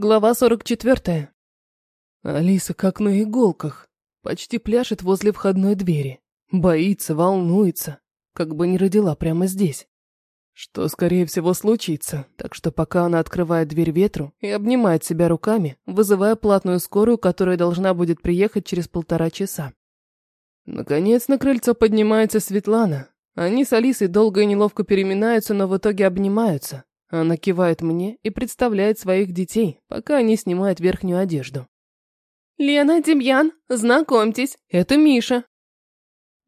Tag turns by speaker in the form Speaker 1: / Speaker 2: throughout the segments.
Speaker 1: Глава 44. Алиса как на иголках. Почти пляшет возле входной двери. Боится, волнуется. Как бы не родила прямо здесь. Что, скорее всего, случится. Так что пока она открывает дверь ветру и обнимает себя руками, вызывая платную скорую, которая должна будет приехать через полтора часа. Наконец на крыльцо поднимается Светлана. Они с Алисой долго и неловко переминаются, но в итоге обнимаются. Она кивает мне и представляет своих детей, пока они снимают верхнюю одежду. «Лена, Демьян, знакомьтесь, это Миша».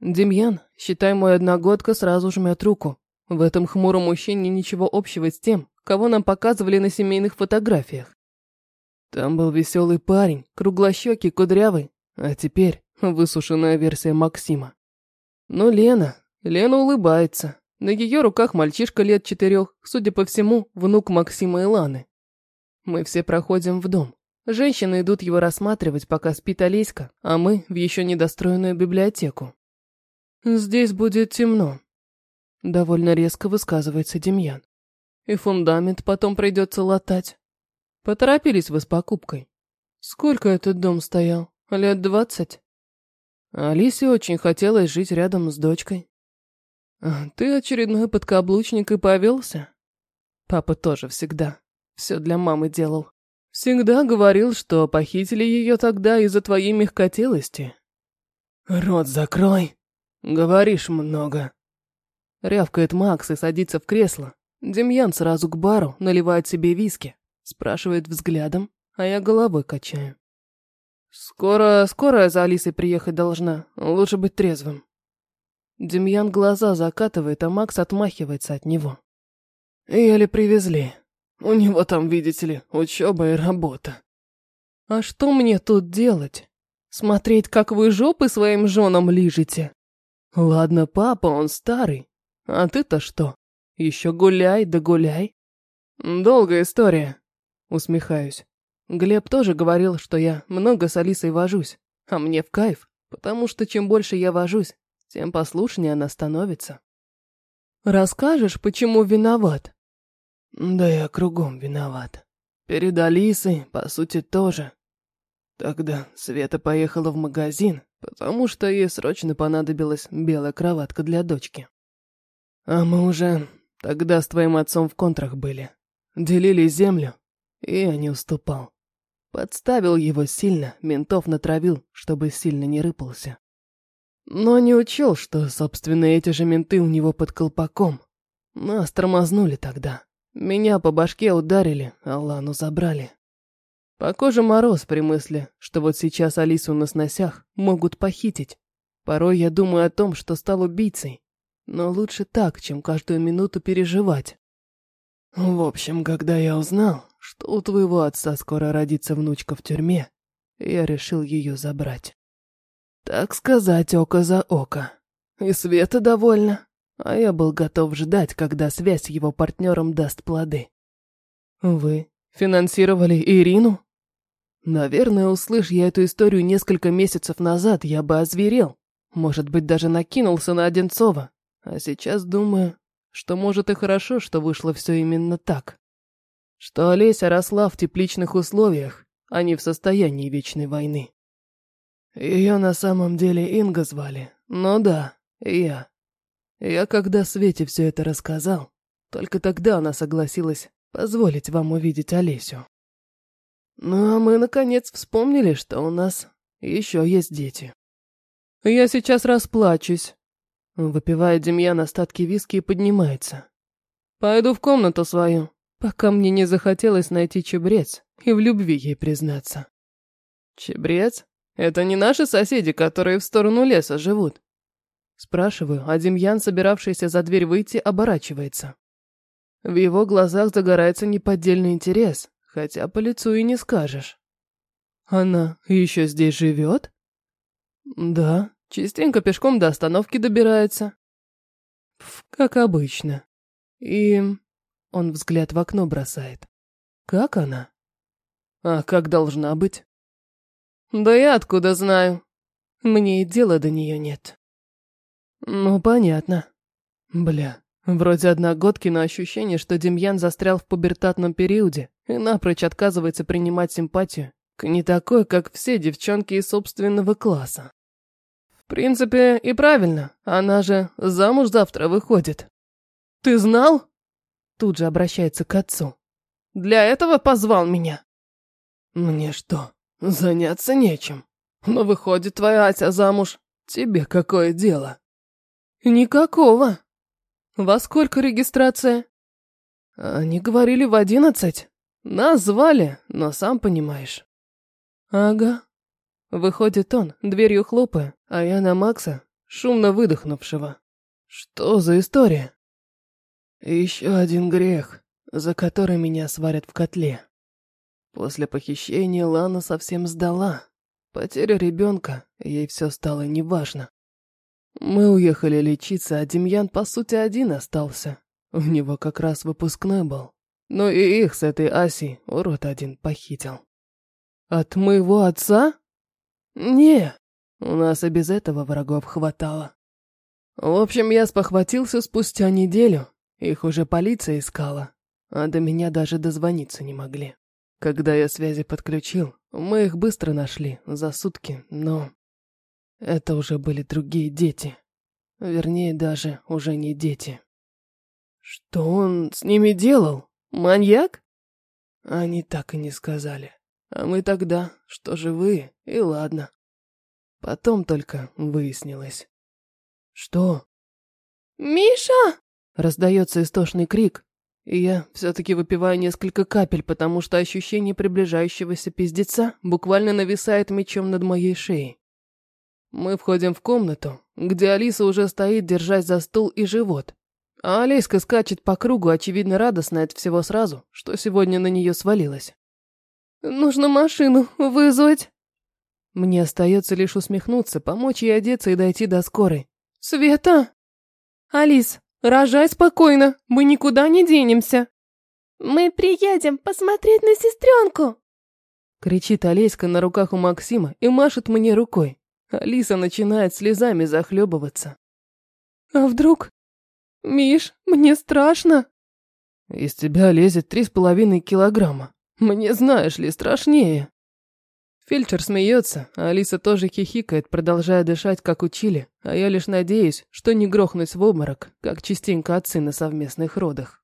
Speaker 1: Демьян, считай мой одногодка, сразу жмет руку. В этом хмуром мужчине ничего общего с тем, кого нам показывали на семейных фотографиях. Там был веселый парень, круглощекий, кудрявый, а теперь высушенная версия Максима. Но Лена, Лена улыбается, на ее руках мальчишка лет четырех, судя по всему, внук Максима и Ланы. Мы все проходим в дом. Женщины идут его рассматривать, пока спит Олеська, а мы в еще недостроенную библиотеку. «Здесь будет темно», — довольно резко высказывается Демьян. «И фундамент потом придется латать. Поторопились вы с покупкой. Сколько этот дом стоял? Лет двадцать?» Алисе очень хотелось жить рядом с дочкой. «Ты очередной подкаблучник и повелся?» Папа тоже всегда. Все для мамы делал. Всегда говорил, что похитили ее тогда из-за твоей мягкотелости. «Рот закрой. Говоришь много». Рявкает Макс и садится в кресло. Демьян сразу к бару, наливает себе виски. Спрашивает взглядом, а я головой качаю. «Скоро, скоро за Алисой приехать должна. Лучше быть трезвым». Демьян глаза закатывает, а Макс отмахивается от него. Еле привезли. У него там, видите ли, учеба и работа. А что мне тут делать? Смотреть, как вы жопы своим женам лижете? Ладно, папа, он старый. А ты-то что? Еще гуляй да гуляй. Долгая история. Усмехаюсь. Глеб тоже говорил, что я много с Алисой вожусь, а мне в кайф, потому что чем больше я вожусь, тем послушнее она становится. Расскажешь, почему виноват? Да я кругом виноват. Перед Алисой, по сути, тоже. Тогда Света поехала в магазин, потому что ей срочно понадобилась белая кроватка для дочки. А мы уже тогда с твоим отцом в контрах были. Делили землю, и я не уступал. Подставил его сильно, ментов натравил, чтобы сильно не рыпался. Но не учел, что, собственно, эти же менты у него под колпаком. Нас тормознули тогда. Меня по башке ударили, а Лану забрали. По коже мороз при мысли, что вот сейчас Алису на сносях могут похитить. Порой я думаю о том, что стал убийцей. Но лучше так, чем каждую минуту переживать. В общем, когда я узнал, что у твоего отца скоро родится внучка в тюрьме, я решил ее забрать. Так сказать, око за око. И Света довольна, а я был готов ждать, когда связь с его партнером даст плоды. Вы финансировали Ирину? Наверное, услышь я эту историю несколько месяцев назад, я бы озверел. Может быть, даже накинулся на Одинцова. А сейчас думаю, что может и хорошо, что вышло все именно так. Что Олеся росла в тепличных условиях, а не в состоянии вечной войны. Ее на самом деле Инга звали. Ну да, я. Я когда Свете все это рассказал, только тогда она согласилась позволить вам увидеть Олесю. Ну а мы, наконец, вспомнили, что у нас еще есть дети. Я сейчас расплачусь. Выпивает Демьян остатки виски и поднимается. Пойду в комнату свою, пока мне не захотелось найти чебрец и в любви ей признаться. Чебрец? Это не наши соседи, которые в сторону леса живут?» Спрашиваю, а Демьян, собиравшийся за дверь выйти, оборачивается. В его глазах загорается неподдельный интерес, хотя по лицу и не скажешь. «Она еще здесь живет?» «Да, частенько пешком до остановки добирается». «Как обычно. И...» Он взгляд в окно бросает. «Как она?» «А как должна быть?» Да я откуда знаю? Мне и дела до нее нет. Ну, понятно. Бля, Вроде одногодки, но ощущение, что Демьян застрял в пубертатном периоде и напрочь отказывается принимать симпатию к не такой, как все девчонки из собственного класса. В принципе, и правильно, она же замуж завтра выходит. Ты знал? Тут же обращается к отцу. Для этого позвал меня. Мне что, заняться нечем? Но выходит твоя Ася замуж. Тебе какое дело? Никакого. Во сколько регистрация? Они говорили в одиннадцать. Нас но сам понимаешь. Ага. Выходит он, дверью хлопая, а я на Макса, шумно выдохнувшего. Что за история? Еще один грех, за который меня сварят в котле. После похищения Лана совсем сдала. Потеря ребенка, ей все стало неважно. Мы уехали лечиться, а Демьян, по сути, один остался. У него как раз выпускной был. Ну и их с этой Асей урод один похитил. От моего отца? Не, у нас и без этого врагов хватало. В общем, я спохватился спустя неделю. Их уже полиция искала, а до меня даже дозвониться не могли. Когда я связи подключил, мы их быстро нашли, за сутки, но... Это уже были другие дети. Вернее, даже уже не дети. Что он с ними делал? Маньяк? Они так и не сказали. А мы тогда, что живые, и ладно. Потом только выяснилось. Что? «Миша!» Раздается истошный крик, и я все-таки выпиваю несколько капель, потому что ощущение приближающегося пиздеца буквально нависает мечом над моей шеей. Мы входим в комнату, где Алиса уже стоит, держась за стул и живот. А Олеська скачет по кругу, очевидно радостная от всего сразу, что сегодня на нее свалилось. «Нужно машину вызвать». Мне остается лишь усмехнуться, помочь ей одеться и дойти до скорой. «Света!» «Алис, рожай спокойно, мы никуда не денемся».
Speaker 2: «Мы приедем посмотреть на сестренку!»
Speaker 1: Кричит Олеська на руках у Максима и машет мне рукой. Алиса начинает слезами захлебываться. «А вдруг? Миш, мне страшно!» «Из тебя лезет три с половиной килограмма. Мне, знаешь ли, страшнее!» Фельдшер смеется, а Алиса тоже хихикает, продолжая дышать, как учили, а я лишь надеюсь, что не грохнусь в обморок, как частенько отцы на совместных родах.